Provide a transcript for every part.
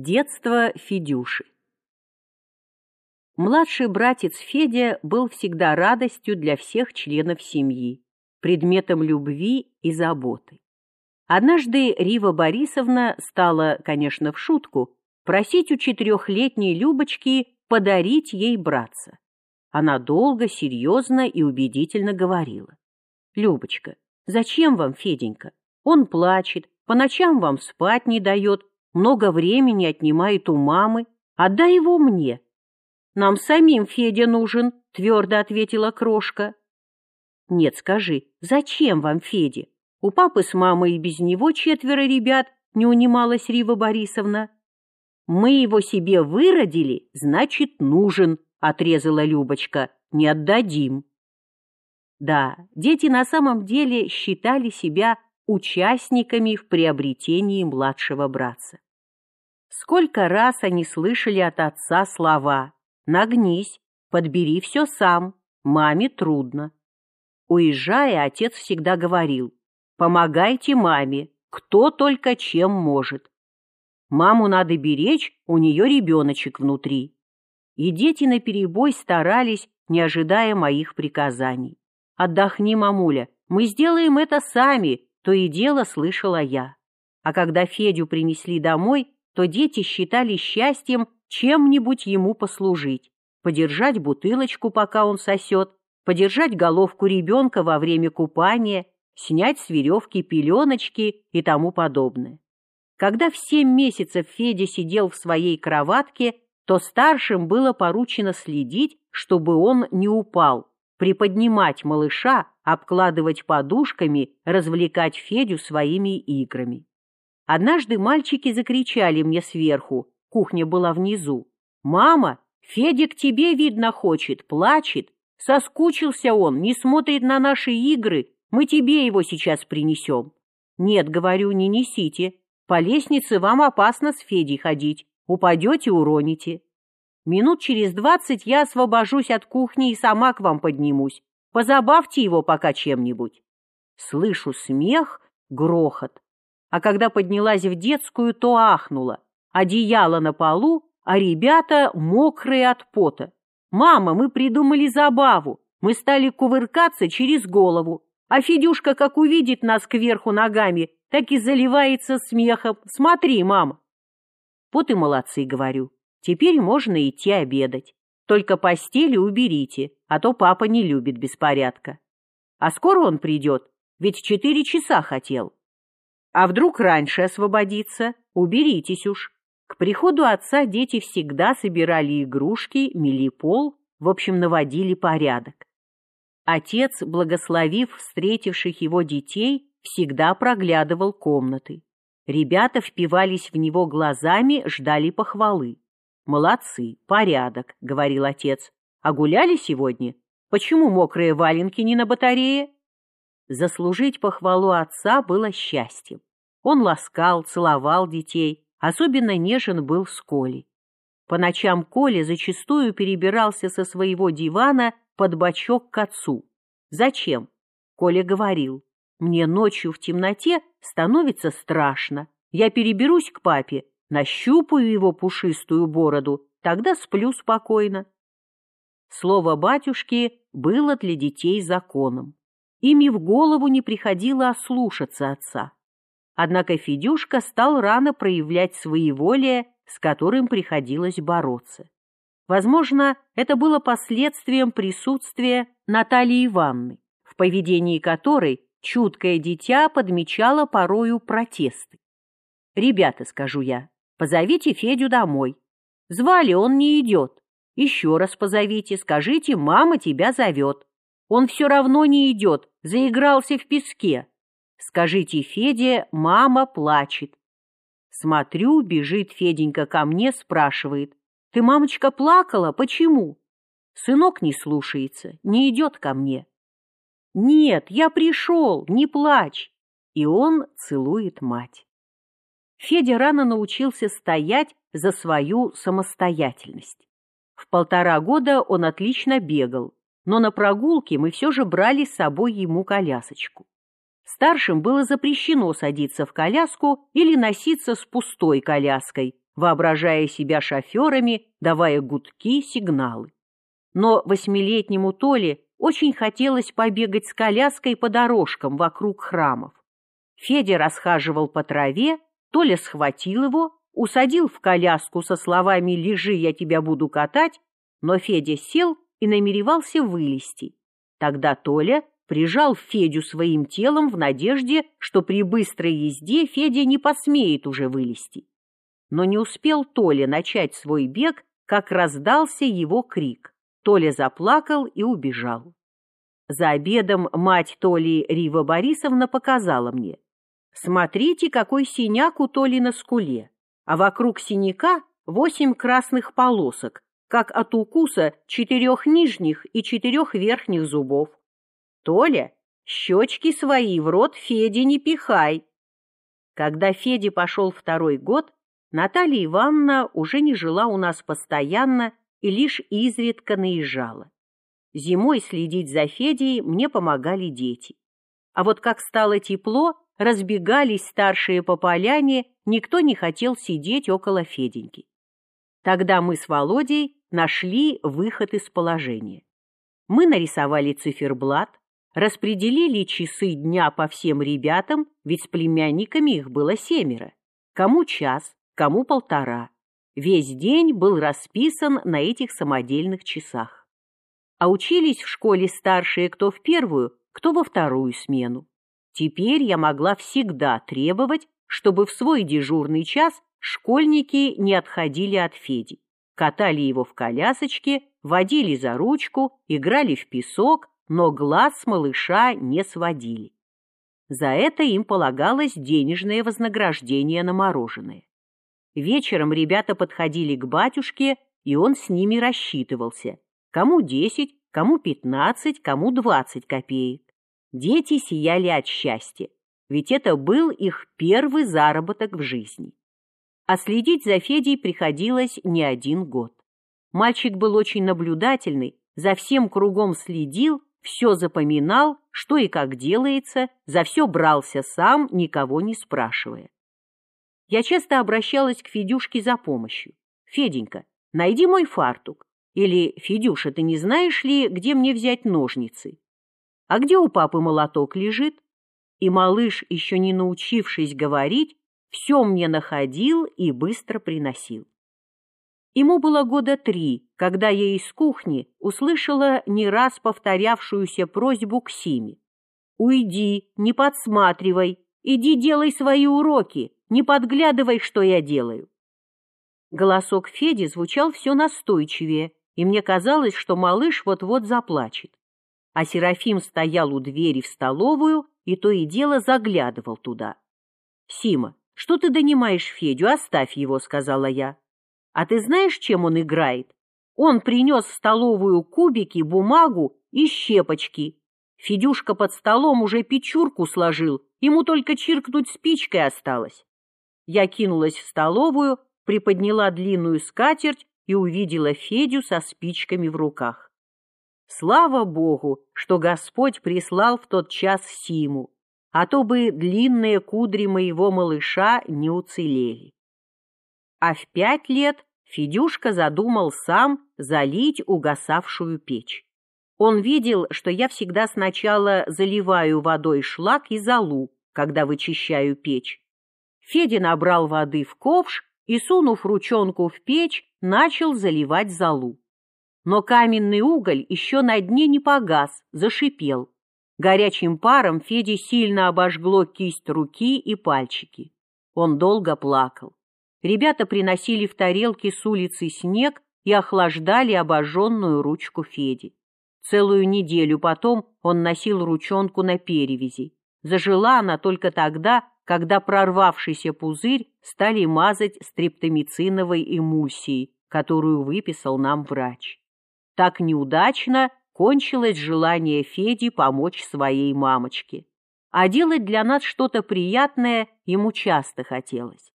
Детство Федюши Младший братец Федя был всегда радостью для всех членов семьи, предметом любви и заботы. Однажды Рива Борисовна стала, конечно, в шутку, просить у четырехлетней Любочки подарить ей братца. Она долго, серьезно и убедительно говорила. «Любочка, зачем вам Феденька? Он плачет, по ночам вам спать не дает, много времени отнимает у мамы. Отдай его мне. Нам самим Федя нужен, твердо ответила крошка. Нет, скажи, зачем вам Федя? У папы с мамой и без него четверо ребят, не унималась Рива Борисовна. Мы его себе выродили, значит, нужен, отрезала Любочка. Не отдадим. Да, дети на самом деле считали себя участниками в приобретении младшего братца. Сколько раз они слышали от отца слова «Нагнись, подбери все сам, маме трудно». Уезжая, отец всегда говорил «Помогайте маме, кто только чем может». Маму надо беречь, у нее ребеночек внутри. И дети наперебой старались, не ожидая моих приказаний. «Отдохни, мамуля, мы сделаем это сами», то и дело слышала я. А когда Федю принесли домой, то дети считали счастьем чем-нибудь ему послужить, подержать бутылочку, пока он сосет, подержать головку ребенка во время купания, снять с веревки пеленочки и тому подобное. Когда в семь месяцев Федя сидел в своей кроватке, то старшим было поручено следить, чтобы он не упал, приподнимать малыша, обкладывать подушками, развлекать Федю своими играми. Однажды мальчики закричали мне сверху, кухня была внизу. «Мама, Федя к тебе, видно, хочет, плачет. Соскучился он, не смотрит на наши игры, мы тебе его сейчас принесем». «Нет, говорю, не несите. По лестнице вам опасно с Федей ходить, упадете, уроните». Минут через двадцать я освобожусь от кухни и сама к вам поднимусь. Позабавьте его пока чем-нибудь. Слышу смех, грохот. А когда поднялась в детскую, то ахнула. Одеяло на полу, а ребята мокрые от пота. «Мама, мы придумали забаву. Мы стали кувыркаться через голову. А Федюшка, как увидит нас кверху ногами, так и заливается смехом. Смотри, мама!» Вот и молодцы, говорю. Теперь можно идти обедать. Только постели уберите, а то папа не любит беспорядка. А скоро он придет, ведь четыре часа хотел. А вдруг раньше освободится? Уберитесь уж. К приходу отца дети всегда собирали игрушки, мели пол, в общем, наводили порядок. Отец, благословив встретивших его детей, всегда проглядывал комнаты. Ребята впивались в него глазами, ждали похвалы. «Молодцы, порядок», — говорил отец. «А гуляли сегодня? Почему мокрые валенки не на батарее?» Заслужить похвалу отца было счастьем. Он ласкал, целовал детей, особенно нежен был с Колей. По ночам Коля зачастую перебирался со своего дивана под бочок к отцу. Зачем? Коля говорил, мне ночью в темноте становится страшно. Я переберусь к папе, нащупаю его пушистую бороду, тогда сплю спокойно. Слово батюшки было для детей законом. Ими в голову не приходило ослушаться отца. Однако Федюшка стал рано проявлять своеволие, с которым приходилось бороться. Возможно, это было последствием присутствия Натальи Ивановны, в поведении которой чуткое дитя подмечало порою протесты. «Ребята», — скажу я, Позовите Федю домой. Звали, он не идет. Еще раз позовите, скажите, мама тебя зовет. Он все равно не идет, заигрался в песке. Скажите Феде, мама плачет. Смотрю, бежит Феденька ко мне, спрашивает. Ты, мамочка, плакала? Почему? Сынок не слушается, не идет ко мне. Нет, я пришел, не плачь. И он целует мать. Федя рано научился стоять за свою самостоятельность. В полтора года он отлично бегал, но на прогулке мы все же брали с собой ему колясочку. Старшим было запрещено садиться в коляску или носиться с пустой коляской, воображая себя шоферами, давая гудки, сигналы. Но восьмилетнему Толе очень хотелось побегать с коляской по дорожкам вокруг храмов. Федя расхаживал по траве, Толя схватил его, усадил в коляску со словами «Лежи, я тебя буду катать», но Федя сел и намеревался вылезти. Тогда Толя прижал Федю своим телом в надежде, что при быстрой езде Федя не посмеет уже вылезти. Но не успел Толя начать свой бег, как раздался его крик. Толя заплакал и убежал. За обедом мать Толи Рива Борисовна показала мне. Смотрите, какой синяк у Толи на скуле, а вокруг синяка восемь красных полосок, как от укуса четырех нижних и четырех верхних зубов. Толя, щечки свои в рот Феде не пихай. Когда Феде пошел второй год, Наталья Ивановна уже не жила у нас постоянно и лишь изредка наезжала. Зимой следить за Федей мне помогали дети. А вот как стало тепло, разбегались старшие по поляне, никто не хотел сидеть около Феденьки. Тогда мы с Володей нашли выход из положения. Мы нарисовали циферблат, распределили часы дня по всем ребятам, ведь с племянниками их было семеро. Кому час, кому полтора. Весь день был расписан на этих самодельных часах. А учились в школе старшие кто в первую, кто во вторую смену. Теперь я могла всегда требовать, чтобы в свой дежурный час школьники не отходили от Феди катали его в колясочке, водили за ручку, играли в песок, но глаз с малыша не сводили. За это им полагалось денежное вознаграждение на мороженое. Вечером ребята подходили к батюшке, и он с ними рассчитывался. Кому десять, кому пятнадцать, кому двадцать копеек. Дети сияли от счастья, ведь это был их первый заработок в жизни а следить за Федей приходилось не один год. Мальчик был очень наблюдательный, за всем кругом следил, все запоминал, что и как делается, за все брался сам, никого не спрашивая. Я часто обращалась к Федюшке за помощью. «Феденька, найди мой фартук». Или «Федюша, ты не знаешь ли, где мне взять ножницы?» «А где у папы молоток лежит?» И малыш, еще не научившись говорить, все мне находил и быстро приносил. Ему было года три, когда я из кухни услышала не раз повторявшуюся просьбу к Симе. «Уйди, не подсматривай, иди делай свои уроки, не подглядывай, что я делаю». Голосок Феди звучал все настойчивее, и мне казалось, что малыш вот-вот заплачет. А Серафим стоял у двери в столовую и то и дело заглядывал туда. «Сима, «Что ты донимаешь Федю? Оставь его», — сказала я. «А ты знаешь, чем он играет? Он принес в столовую кубики, бумагу и щепочки. Федюшка под столом уже печурку сложил, ему только чиркнуть спичкой осталось». Я кинулась в столовую, приподняла длинную скатерть и увидела Федю со спичками в руках. Слава Богу, что Господь прислал в тот час Симу а то бы длинные кудри моего малыша не уцелели. А в пять лет Федюшка задумал сам залить угасавшую печь. Он видел, что я всегда сначала заливаю водой шлак и золу, когда вычищаю печь. Федя набрал воды в ковш и, сунув ручонку в печь, начал заливать золу. Но каменный уголь еще на дне не погас, зашипел. Горячим паром Феде сильно обожгло кисть руки и пальчики. Он долго плакал. Ребята приносили в тарелки с улицы снег и охлаждали обожженную ручку Феди. Целую неделю потом он носил ручонку на перевязи. Зажила она только тогда, когда прорвавшийся пузырь стали мазать стрептомициновой эмульсией, которую выписал нам врач. Так неудачно кончилось желание Феди помочь своей мамочке. А делать для нас что-то приятное ему часто хотелось.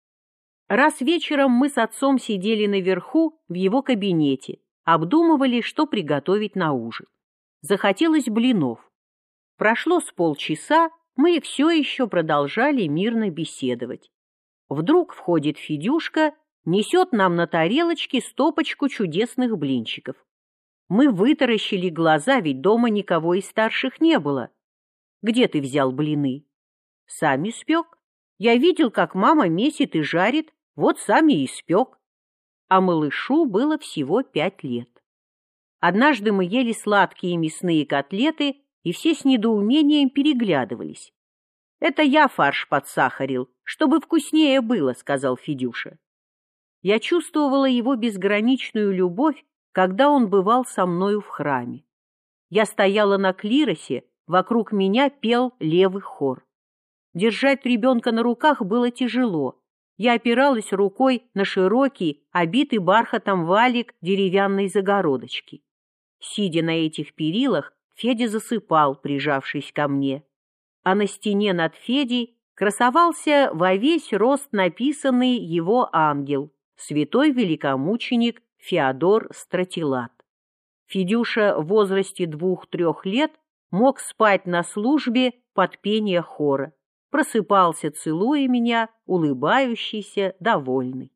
Раз вечером мы с отцом сидели наверху в его кабинете, обдумывали, что приготовить на ужин. Захотелось блинов. Прошло с полчаса, мы все еще продолжали мирно беседовать. Вдруг входит Федюшка несет нам на тарелочке стопочку чудесных блинчиков. Мы вытаращили глаза, ведь дома никого из старших не было. Где ты взял блины? Сам испек. Я видел, как мама месит и жарит, вот сами и испек. А малышу было всего пять лет. Однажды мы ели сладкие мясные котлеты, и все с недоумением переглядывались. «Это я фарш подсахарил, чтобы вкуснее было», — сказал Федюша. Я чувствовала его безграничную любовь, когда он бывал со мною в храме. Я стояла на клиросе, вокруг меня пел левый хор. Держать ребенка на руках было тяжело. Я опиралась рукой на широкий, обитый бархатом валик деревянной загородочки. Сидя на этих перилах, Федя засыпал, прижавшись ко мне. А на стене над Федей красовался во весь рост написанный его ангел, святой великомученик Феодор Стратилат. Федюша в возрасте двух-трех лет мог спать на службе под пение хора, просыпался, целуя меня, улыбающийся, довольный.